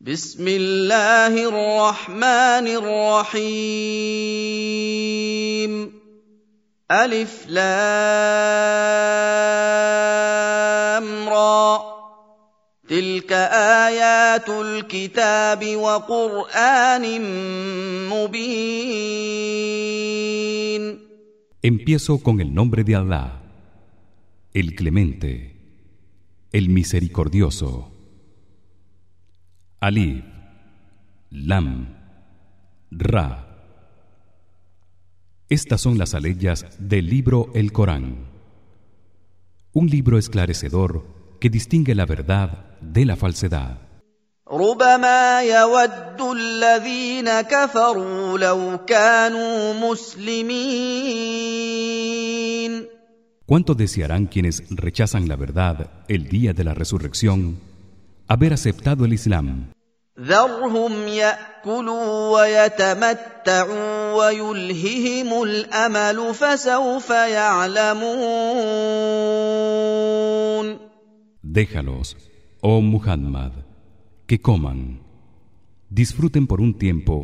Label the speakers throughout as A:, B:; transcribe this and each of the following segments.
A: بسم الله الرحمن الرحيم الف لام را تلك ايات الكتاب وقران مبين
B: Empiezo con el nombre de Allah, el Clemente, el Misericordioso. Alif, Lam, Ra. Estas son las aleyas del libro El Corán. Un libro esclarecedor que distingue la verdad de la falsedad.
A: ربما يود الذين كفروا لو كانوا مسلمين
B: ¿Cuánto desearán quienes rechazan la verdad el día de la resurrección haber aceptado el Islam?
A: ذرهم ياكلوا ويتمتعوا ويلههم الامل فسوف يعلمون
B: Déjalos, oh Muhammad, que coman, disfruten por un tiempo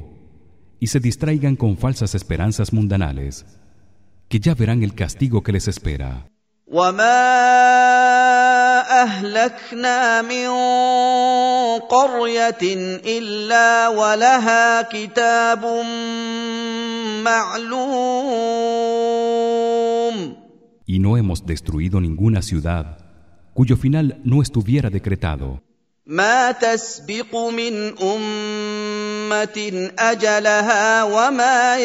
B: y se distraigan con falsas esperanzas mundanales, que ya verán el castigo que les espera.
A: وما اهلكنا من قريه الا ولها كتاب معلوم
B: Y no hemos destruido ninguna ciudad cuyo final no estuviera decretado.
A: ما تسبق من امه اجلها وما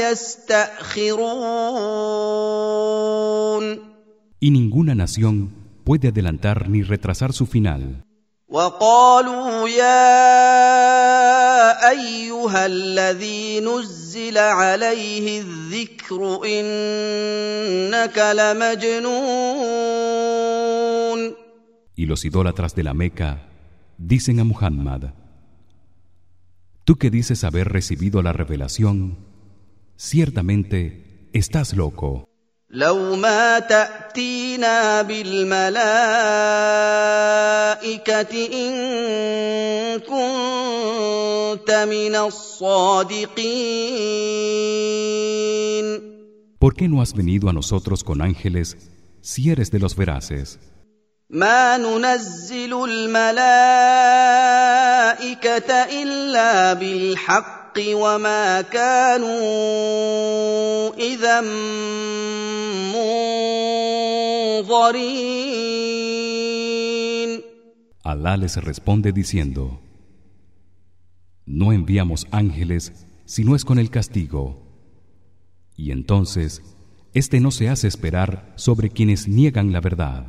A: يستاخرون
B: Y ninguna nación puede adelantar ni retrasar su final.
A: وقالوا يا ايها الذي نزل عليه الذكر انك لمجنون
B: Y los idólatras de la Meca dicen a Muhammad: Tú que dices haber recibido la revelación, ciertamente estás loco.
A: لو ما تاتينا بالملائكه ان كنت من الصادقين
B: ¿Por qué no has venido a nosotros con ángeles si eres de los veraces?
A: ما ننزل الملائكه الا بالحق وما كانوا اذا منظرين
B: Alá les responde diciendo: No enviamos ángeles si no es con el castigo. Y entonces este no se hace esperar sobre quienes niegan la verdad.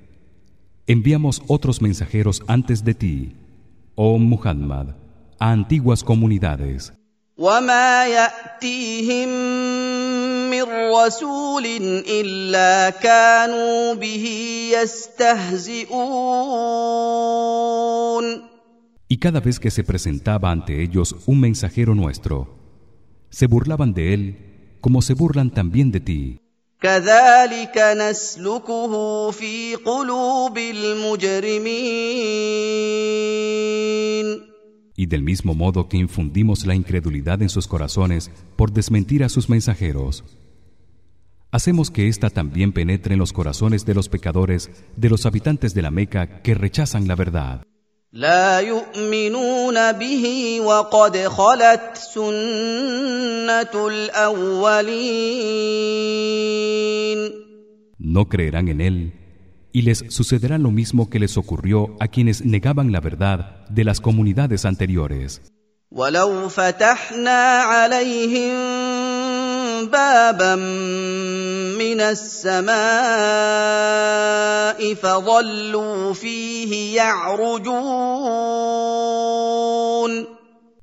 B: enviamos otros mensajeros antes de ti, oh Muhammad, a antiguas comunidades.
A: وما ياتيهم من رسول الا كانوا به يستهزئون
B: Y cada vez que se presentaba ante ellos un mensajero nuestro, se burlaban de él como se burlan también de ti.
A: كذلك نسلكه في قلوب المجرمين
B: Y del mismo modo que infundimos la incredulidad en sus corazones por desmentir a sus mensajeros, hacemos que ésta también penetre en los corazones de los pecadores de los habitantes de la Meca que rechazan la verdad.
A: لا يؤمنون به وقد خلت سنه الاولين
B: No creerán en él y les sucederá lo mismo que les ocurrió a quienes negaban la verdad de las comunidades anteriores.
A: ولو فتحنا عليهم بابا من السماء 'السَّمَاءِ فَظَلُّوا فِيهِ يَعْرُجُونَ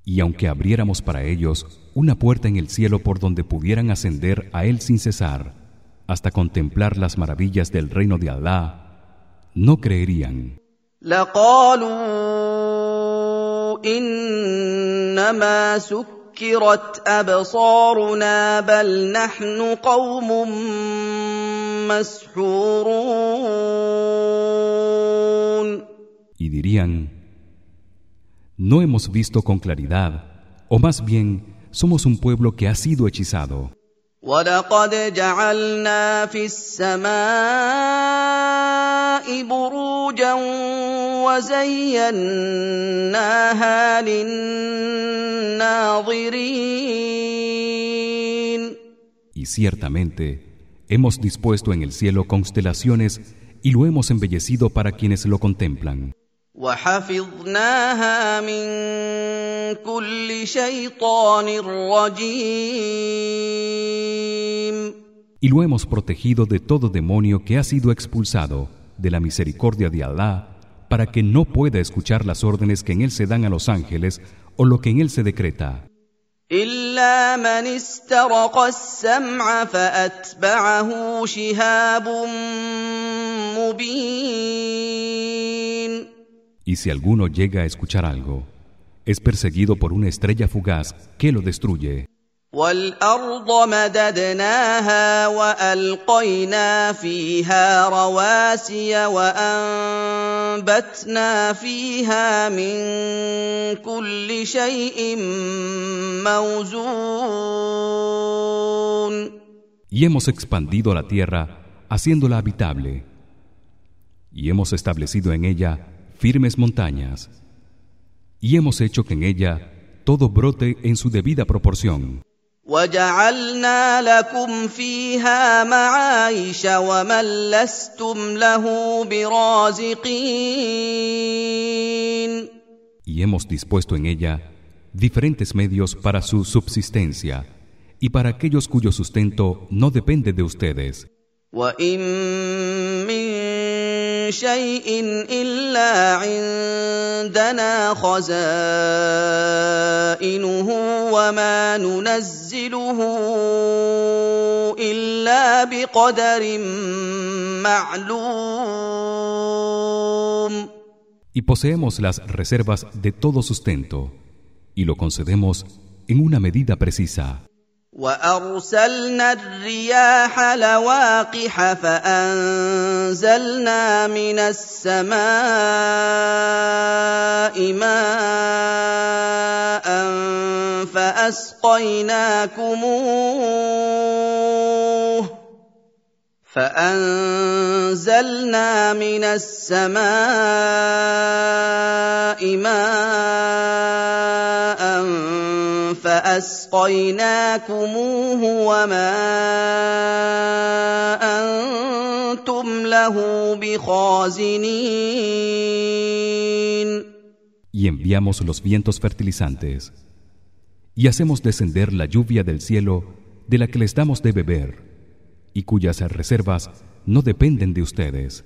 B: y aunque abriéramos para ellos una puerta en el cielo por donde pudieran ascender a él sin cesar hasta contemplar las maravillas del reino de Alá no creerían y dirían no hemos visto con claridad o más bien somos un pueblo que ha sido hechizado
A: ولقد جعلنا في السماء بروجا وزيناها للناظرين
B: Y ciertamente hemos dispuesto en el cielo constelaciones y lo hemos embellecido para quienes lo contemplan.
A: وحفظناها من كل شيطان رجيم
B: Y lo hemos protegido de todo demonio que ha sido expulsado de la misericordia de Allah para que no pueda escuchar las órdenes que en él se dan a los ángeles o lo que en él se decreta.
A: إلا من استرق السمع فأتبعه شهاب مبين
B: Y si alguno llega a escuchar algo, es perseguido por una estrella fugaz que lo destruye.
A: والأرض مددناها وألقينا فيها رواسي وأنبتنا فيها من كل شيء موزون
B: Y hemos expandido la tierra haciéndola habitable y hemos establecido en ella firmes montañas y hemos hecho que en ella todo brote en su debida proporción
A: وجعلنا لكم فيها معايش ومن لستم له برازقين
B: y hemos dispuesto en ella diferentes medios para su subsistencia y para aquellos cuyo sustento no depende de ustedes
A: وإن من شيء إلا عندنا خزائنه وما ننزله إلا بقدر معلوم
B: y poseemos las reservas de todo sustento y lo concedemos en una medida precisa
A: وارسلنا الرياح لواقح فانزلنا من السماء ماء فاسقيناكموه فانزلنا من السماء ماء فاسقيناكموه وما انتم له بخازنين
B: Y enviamos los vientos fertilizantes y hacemos descender la lluvia del cielo de la que les damos de beber y cuyas reservas no dependen de ustedes.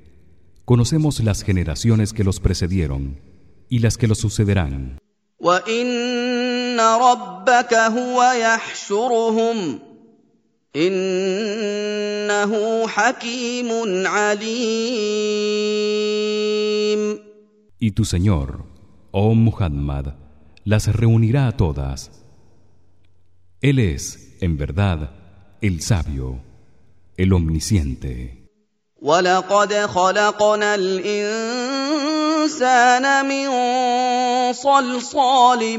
B: conocemos las generaciones que los precedieron y las que los sucederán. Y tu Señor, oh Muhammad, las reunirá a todas. Él es, en verdad, el sabio, el omnisciente.
A: وَلَقَدْ خَلَقْنَا الْإِنسَانَ مِن صَلْصَالٍ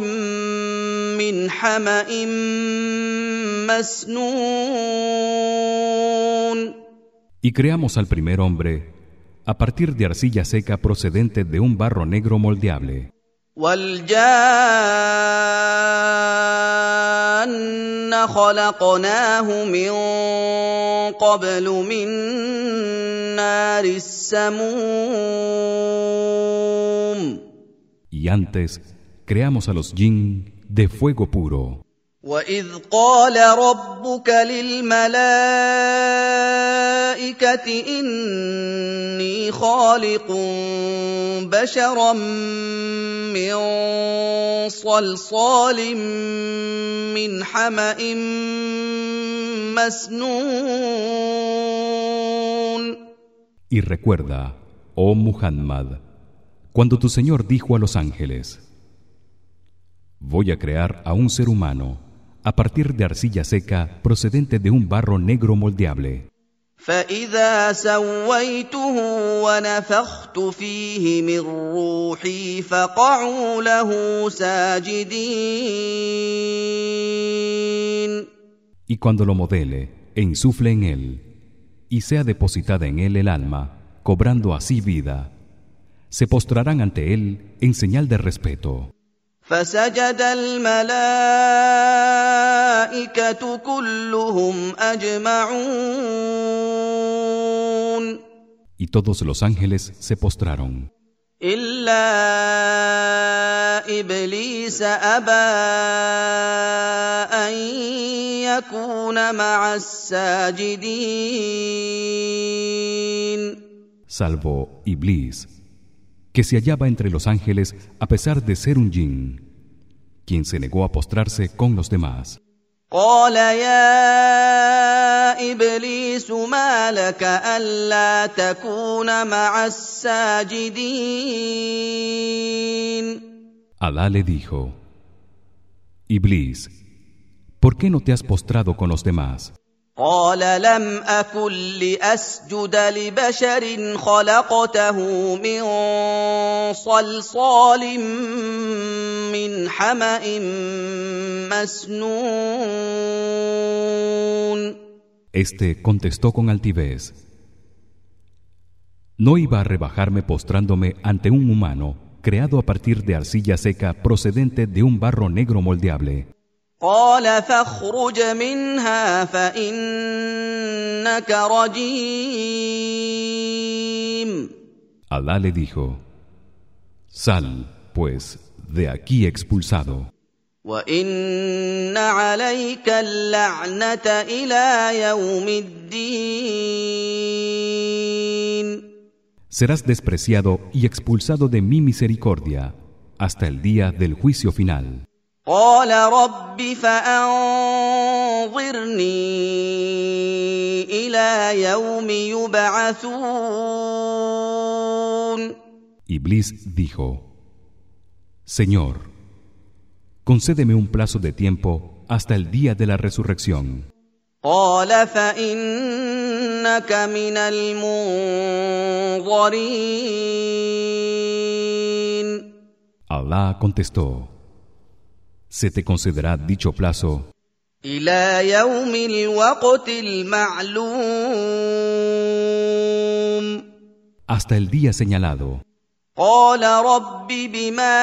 A: مِّنْ حَمَإٍ مَّسْنُونٍ
B: Y creamos al primer hombre a partir de arcilla seca procedente de un barro negro moldeable.
A: وَالْجَانَّ خلقناه من قبل من نار السموم
B: Y antes creamos a los jinn de fuego puro.
A: واذ قال ربك للملائكه اني خالق بشرا من صلصال من حما مسنون
B: Y recuerda, oh Muhammad, cuando tu Señor dijo a los ángeles: Voy a crear a un ser humano a partir de arcilla seca procedente de un barro negro moldeable.
A: فاذا سويته ونفخت فيه من روحي فقعوا له ساجدين
B: Y cuando lo modele e insufle en él y sea depositada en él el alma, cobrando así vida, se postrarán ante él en señal de respeto.
A: فسجد الملائكه كلهم اجمعون
B: Y todos los ángeles se postraron,
A: الا ابليس ابى ان يكون مع الساجدين
B: salvo Iblis, que se hallaba entre los ángeles a pesar de ser un jinn, quien se negó a postrarse con los demás.
A: قال يا ابليس ما لك الا تكون مع الساجدين
B: Alá le dijo: Iblis, ¿por qué no te has postrado con los demás?
A: قال لم اكن لاسجد لبشر خلقته من صلصال من حما مسنون
B: Este contestó con altivez: No iba a rebajarme postrándome ante un humano creado a partir de arcilla seca procedente de un barro negro moldeable.
A: قال فاخرج منها فانك رجيم
B: Alá le dijo: Sal, pues, de aquí expulsado,
A: وان عليك اللعنه الى يوم الدين
B: serás despreciado y expulsado de mi misericordia hasta el día del juicio final.
A: قال رب فانظرني الى يوم يبعثون
B: Iblis dijo: Señor, concédeme un plazo de tiempo hasta el día de la resurrección.
A: قال فانك من المنظرين
B: Alá contestó: Se te concederá dicho plazo
A: الى يوم الوقت المعلوم
B: hasta el día señalado.
A: قال رب بما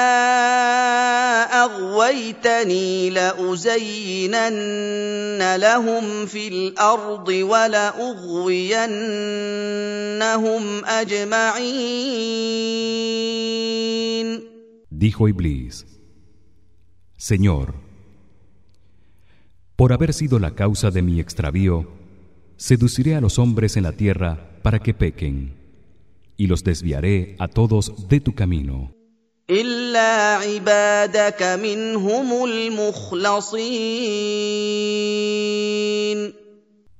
A: اغويتني لازينن لهم في الارض ولاغوينهم اجمعين
B: Dijo Iblis: Señor, por haber sido la causa de mi extravío, seduciré a los hombres en la tierra para que pequen, y los desviaré a todos de tu camino.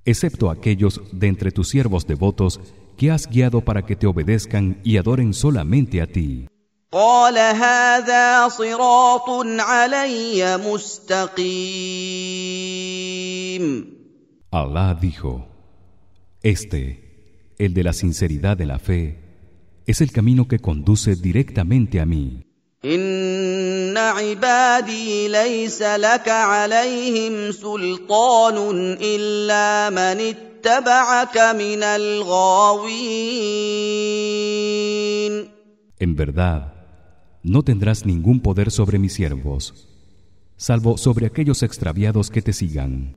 B: Excepto aquellos de entre tus siervos devotos que has guiado para que te obedezcan y adoren solamente a ti.
A: قال هذا صراط علي مستقيم
B: Alá dijo: Este, el de la sinceridad de la fe, es el camino que conduce directamente a mí.
A: ان عبادي ليس لك عليهم سلطان الا من اتبعك من الغاوين
B: En verdad, no tendrás ningún poder sobre mis siervos salvo sobre aquellos extraviados que te sigan.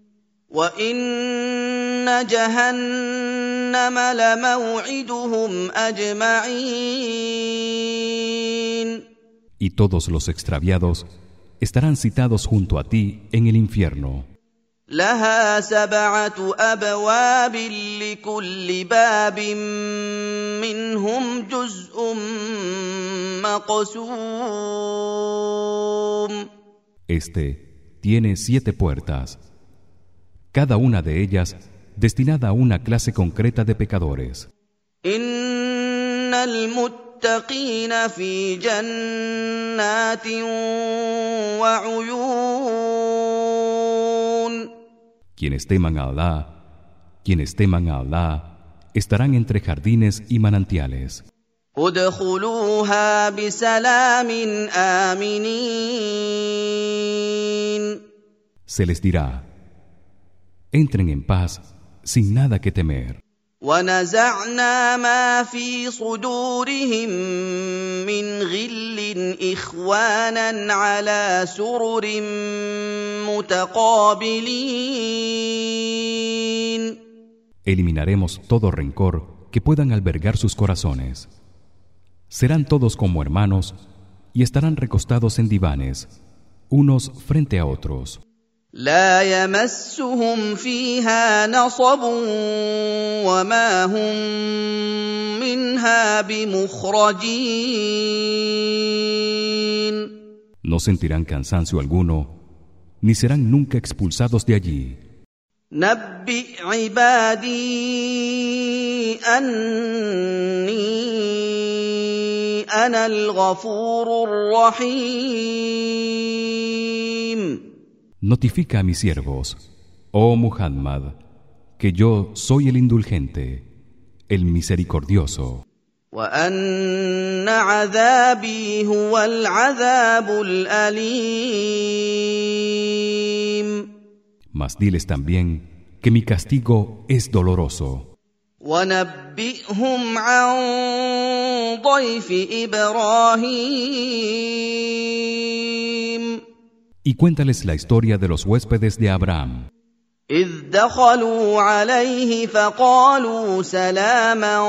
B: Y todos los extraviados estarán citados junto a ti en el infierno.
A: لها سبعه ابواب لكل باب منهم جزء مقسوم
B: Este tiene siete puertas cada una de ellas destinada a una clase concreta de pecadores
A: ان المتقين في جنات وعيون
B: Quienes teman a Alá, quienes teman a Alá, estarán entre jardines y manantiales. Se les dirá: Entren en paz, sin nada que temer.
A: ونزعنا ما في صدورهم من غل اخوانا على سرر متقابلين
B: eliminaremos todo rencor que puedan albergar sus corazones serán todos como hermanos y estarán recostados en divanes unos frente a otros
A: لا يمسهم فيها نصب وما هم منها بمخرجين.
B: No sentirán cansancio alguno ni serán nunca expulsados de allí.
A: نبئ عبادي أني أنا الغفور الرحيم.
B: notifica a mis siervos, oh Muhammad, que yo soy el indulgente, el misericordioso. Mas diles también que mi castigo es doloroso y cuéntales la historia de los huéspedes de Abraham
A: اذ دخلوا عليه فقالوا سلاما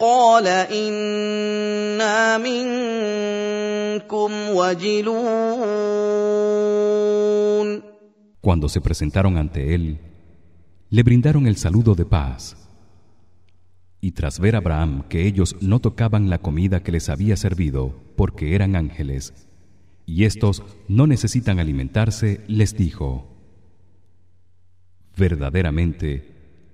A: قال انا منكم وجلون
B: cuando se presentaron ante él le brindaron el saludo de paz y tras ver a Abraham que ellos no tocaban la comida que les había servido porque eran ángeles y estos no necesitan alimentarse les dijo verdaderamente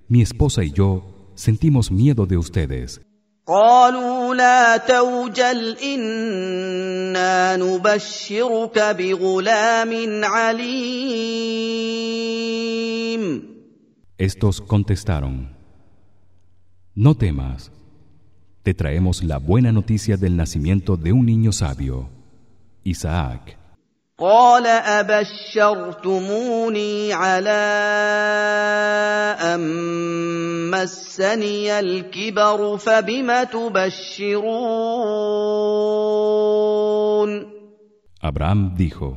B: mi esposa y yo sentimos miedo de ustedes
A: قالوا لا توجل انا نبشرك بغلام عليم
B: estos contestaron no temas te traemos la buena noticia del nacimiento de un niño sabio Isaac
A: قال ابشرتموني على ان مسني الكبر فبم تبشرون
B: Abraham dijo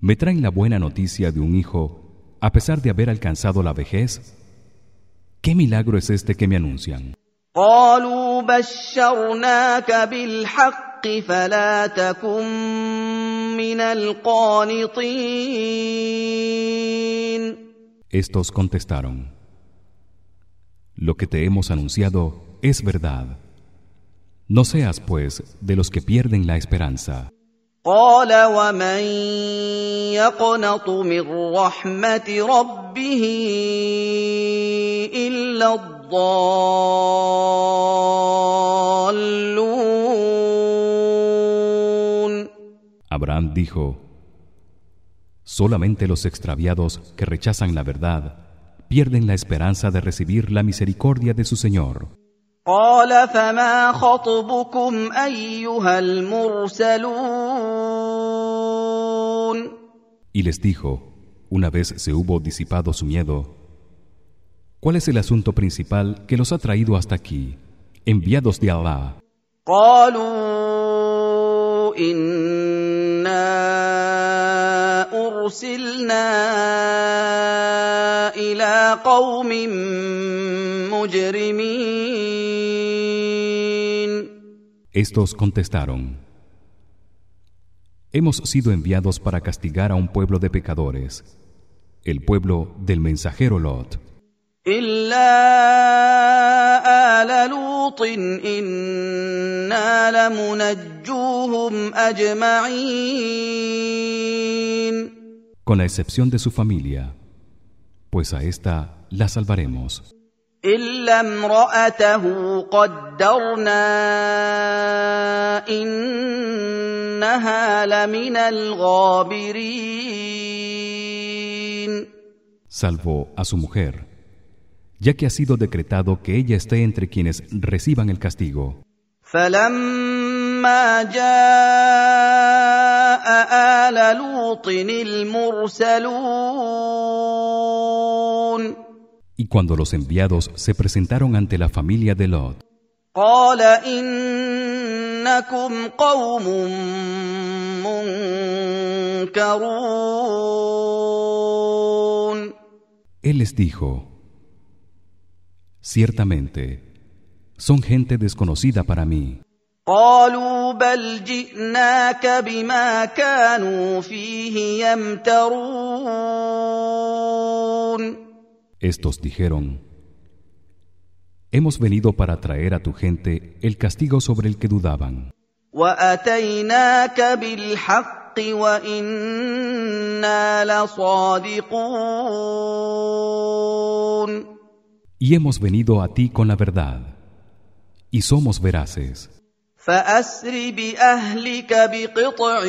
B: ¿Me traen la buena noticia de un hijo a pesar de haber alcanzado la vejez? ¿Qué milagro es este que me anuncian?
A: قالوا بشرناك بالحق فلا تكن من القانطين
B: Estos contestaron Lo que te hemos anunciado es verdad. No seas pues de los que pierden la esperanza.
A: قال ومن يقنط من رحمه ربه الا الضالون
B: Abraham dijo Solamente los extraviados que rechazan la verdad pierden la esperanza de recibir la misericordia de su Señor.
A: قال فما خطبكم ايها المرسلون
B: Y les dijo, una vez se hubo disipado su miedo, ¿cuál es el asunto principal que los ha traído hasta aquí, enviados de Allah?
A: قالوا انا ارسلنا الى قوم مجرمين
B: Estos contestaron Hemos sido enviados para castigar a un pueblo de pecadores el pueblo del mensajero Lot
A: الا ال لوط انا لمنجوهم اجمعين
B: con la excepción de su familia pues a esta la salvaremos
A: الا امراته قدرنا انها لمن الغابرين
B: salvo a su mujer ya que ha sido decretado que ella esté entre quienes reciban el castigo.
A: فلما جاء آل لوط المرسلون
B: Y cuando los enviados se presentaron ante la familia de Lot,
A: قال إنكم قوم منكرون
B: él les dijo: Ciertamente son gente desconocida para mí.
A: قالوا بل جئناك بما كانوا فيه يمترون
B: Estos dijeron: Hemos venido para traer a tu gente el castigo sobre el que dudaban.
A: واتيناك بالحق وانا لصادقون
B: Y hemos venido a ti con la verdad y somos veraces.
A: فاسر باهلك بقطع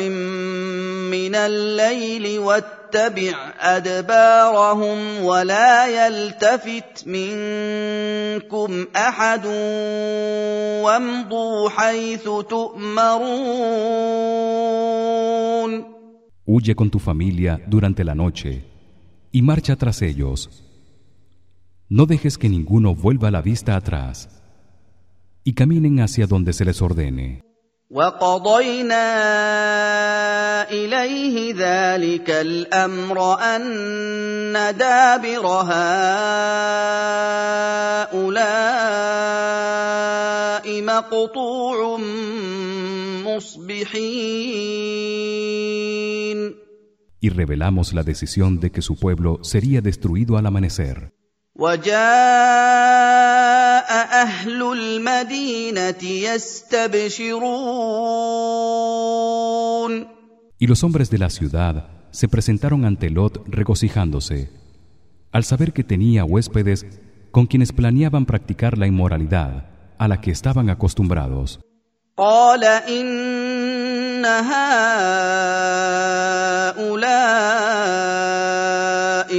A: من الليل واتبع ادبارهم ولا يلتفت منكم احد وامضوا حيث تؤمرون
B: Huye con tu familia durante la noche y marcha tras ellos. No dejes que ninguno vuelva la vista atrás y caminen hacia donde se les ordene.
A: وقضينا اليه ذلك الامر ان دابر هؤلاء مقطوع مصبحين
B: Y revelamos la decisión de que su pueblo sería destruido al amanecer.
A: وجاء اهل المدينه يستبشرون
B: Y los hombres de la ciudad se presentaron ante Lot regocijándose al saber que tenía huéspedes con quienes planeaban practicar la inmoralidad a la que estaban acostumbrados.
A: قال ان هؤلاء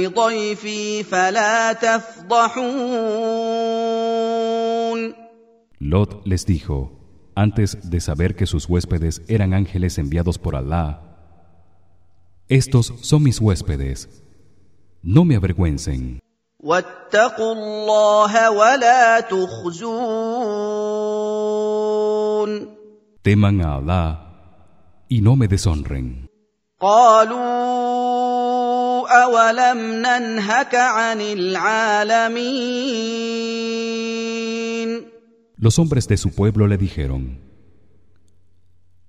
A: ضيفي فلا تفضحون
B: Lot les dijo, antes de saber que sus huéspedes eran ángeles enviados por Alá, estos son mis huéspedes. No me avergüencen.
A: واتقوا الله ولا تخزون
B: Teman a Alá y no me deshonren.
A: قالوا اولم ننهك عن العالمين
B: Los hombres de su pueblo le dijeron: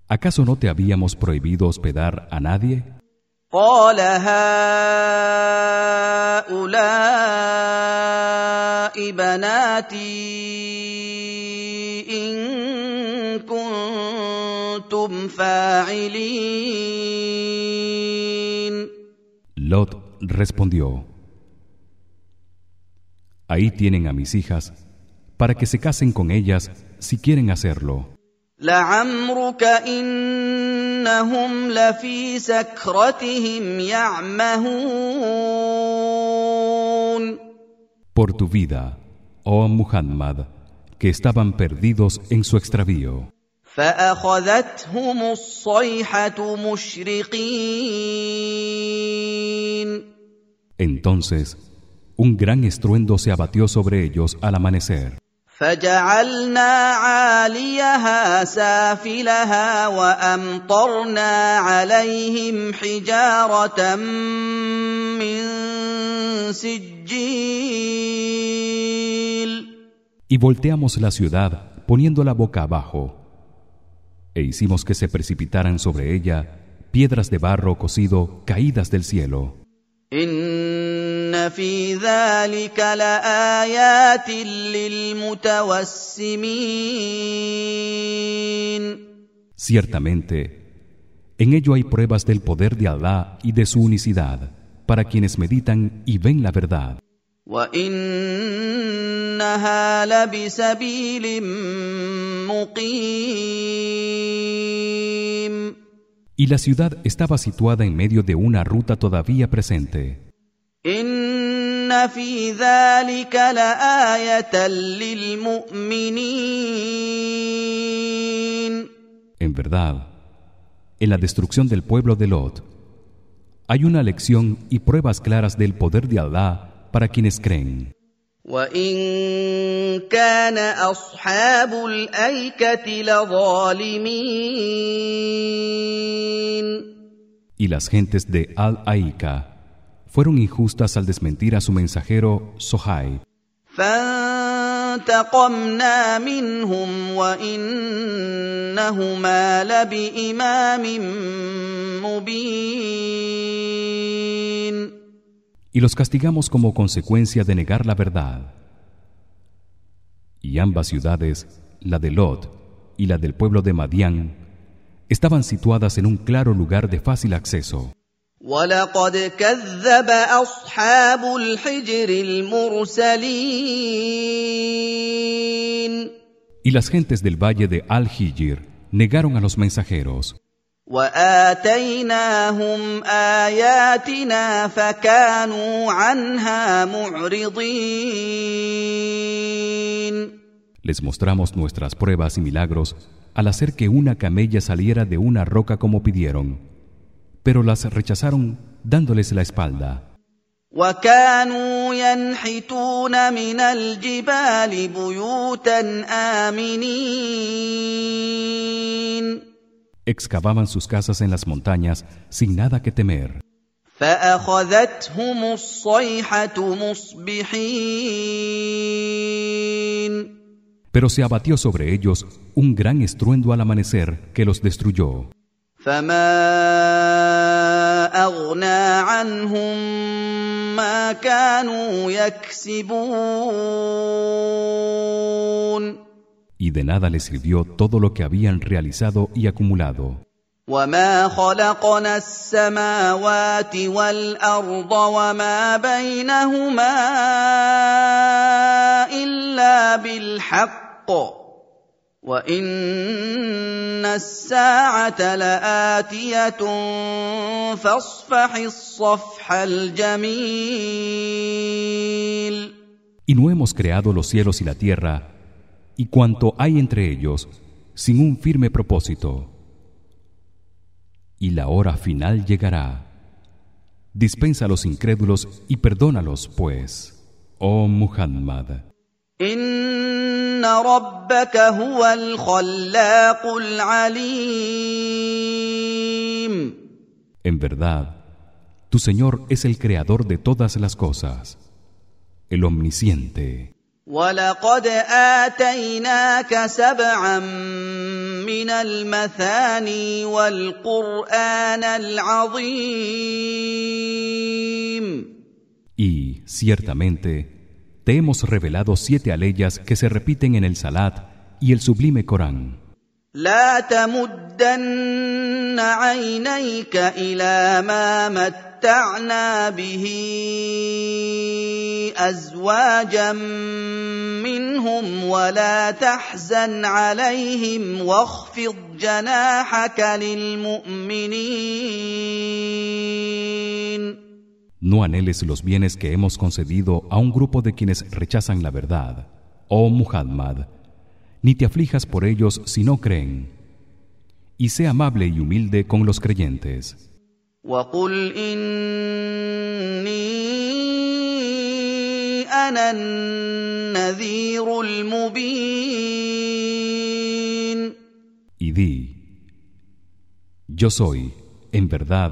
B: ¿Acaso no te habíamos prohibido hospedar a nadie?
A: قال هؤلاء بناتي ان كنتم فاعلين
B: Respondió: Ahí tienen a mis hijas para que se casen con ellas si quieren hacerlo. Por tu vida, oh Muhammad, que estaban perdidos en su extravío.
A: فاخذتهم الصيحه مشرقين
B: Entonces, un gran estruendo se abatió sobre ellos al amanecer.
A: فجعلنا عاليها سافلها وامطرنا عليهم حجاره من سجيل
B: Y volteamos la ciudad poniéndola boca abajo e hicimos que se precipitaran sobre ella piedras de barro cocido caídas del cielo.
A: ان في ذلك لايات للمتوسمين
B: Ciertamente, en ello hay pruebas del poder de Allah y de su unicidad para quienes meditan y ven la verdad.
A: وانها لبسبيل مقيم
B: y la ciudad estaba situada en medio de una ruta todavía presente. En verdad, en la destrucción del pueblo de Lot hay una lección y pruebas claras del poder de Alá para quienes creen.
A: وان كان اصحاب الايكه لظالمين
B: Y las gentes de Al-Aika fueron injustas al desmentir a su mensajero Sohai.
A: فانتقمنا منهم وانهما لبامام مبين
B: y los castigamos como consecuencia de negar la verdad. Y ambas ciudades, la de Lot y la del pueblo de Madián, estaban situadas en un claro lugar de fácil acceso. Y las gentes del valle de Al-Hijr negaron a los mensajeros.
A: واتيناهم اياتنا فكانوا عنها معرضين
B: Les mostramos nuestras pruebas y milagros al hacer que una camella saliera de una roca como pidieron, pero las rechazaron dándoles la espalda.
A: وكانوا ينحتون من الجبال بيوتا امنين
B: excavaban sus casas en las montañas sin nada que temer. Pero se abatió sobre ellos un gran estruendo al amanecer que los destruyó Y de nada les sirvió todo lo que habían realizado y acumulado.
A: وما خلقنا السماوات والارض وما بينهما الا بالحق وان الساعه لاتيه فاصفح الصفح الجميل
B: Y no hemos creado los cielos y la tierra y cuanto hay entre ellos sin un firme propósito. Y la hora final llegará. Dispensa a los incrédulos y perdónalos pues oh Muhammad. En verdad tu Señor es el creador de todas las cosas el omnisciente.
A: ولقد اتيناك سبعا من المثاني والقران العظيم
B: Y ciertamente te hemos revelado siete aleyas que se repiten en el Salat y el sublime Corán.
A: لا تمدن عينيك إلى ما متعنا به ازواجا منهم ولا تحزن عليهم واخفض جناحك للمؤمنين
B: No anheles los bienes que hemos concedido a un grupo de quienes rechazan la verdad, oh Muhammad, ni te aflijas por ellos si no creen. Y sé amable y humilde con los creyentes.
A: وقل اني انا النذير المبين
B: Y di Yo soy en verdad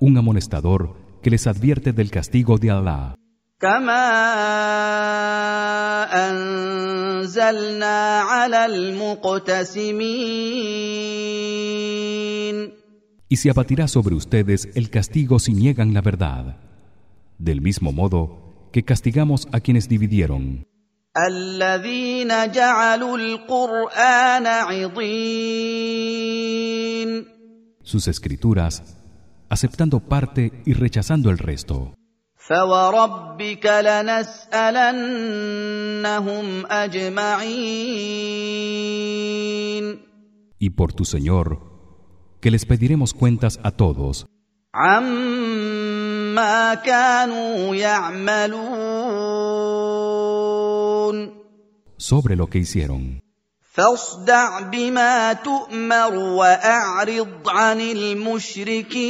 B: un amonestador que les advierte del castigo de Allah
A: كما انزلنا على المقتسمين
B: y se abatirá sobre ustedes el castigo si niegan la verdad del mismo modo que castigamos a quienes dividieron
A: الذين جعلوا القران عضين
B: sus escrituras aceptando parte y rechazando el resto
A: فوربك لنسالنهم اجمعين
B: y por tu Señor que les pediremos cuentas a todos
A: عما كانوا يعملون
B: sobre lo que hicieron
A: فاصدع بما تؤمر واعرض عن المشركين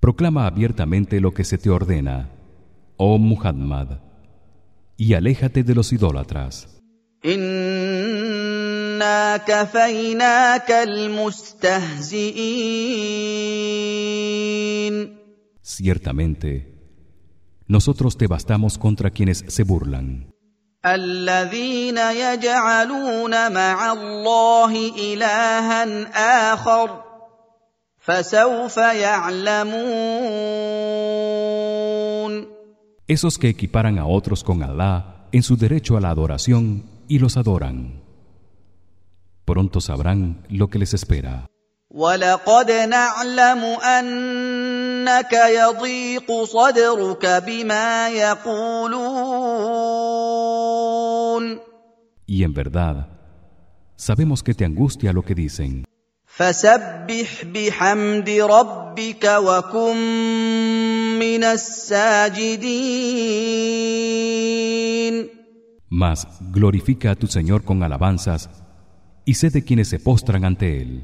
B: proclama abiertamente lo que se te ordena oh Muhammad y aléjate de los idólatras
A: انا كفيناك المستهزئين
B: ciertamente nosotros te bastamos contra quienes se burlan
A: الذين يجعلون مع الله الها اخر فسوف يعلمون
B: esos que equiparan a otros con Allah en su derecho a la adoración y los adoran pronto sabrán lo que les espera
A: ولقد نعلم انك يضيق صدرك بما يقولون
B: y en verdad sabemos que te angustia lo que dicen
A: فسبح بحمد ربك وكن من الساجدين
B: mas glorifica a tu Señor con alabanzas y sé de quienes se postran ante él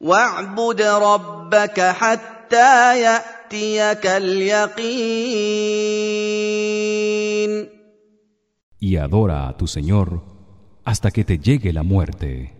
A: واعبد ربك حتى ياتيك اليقين
B: y adora a tu Señor hasta que te llegue la muerte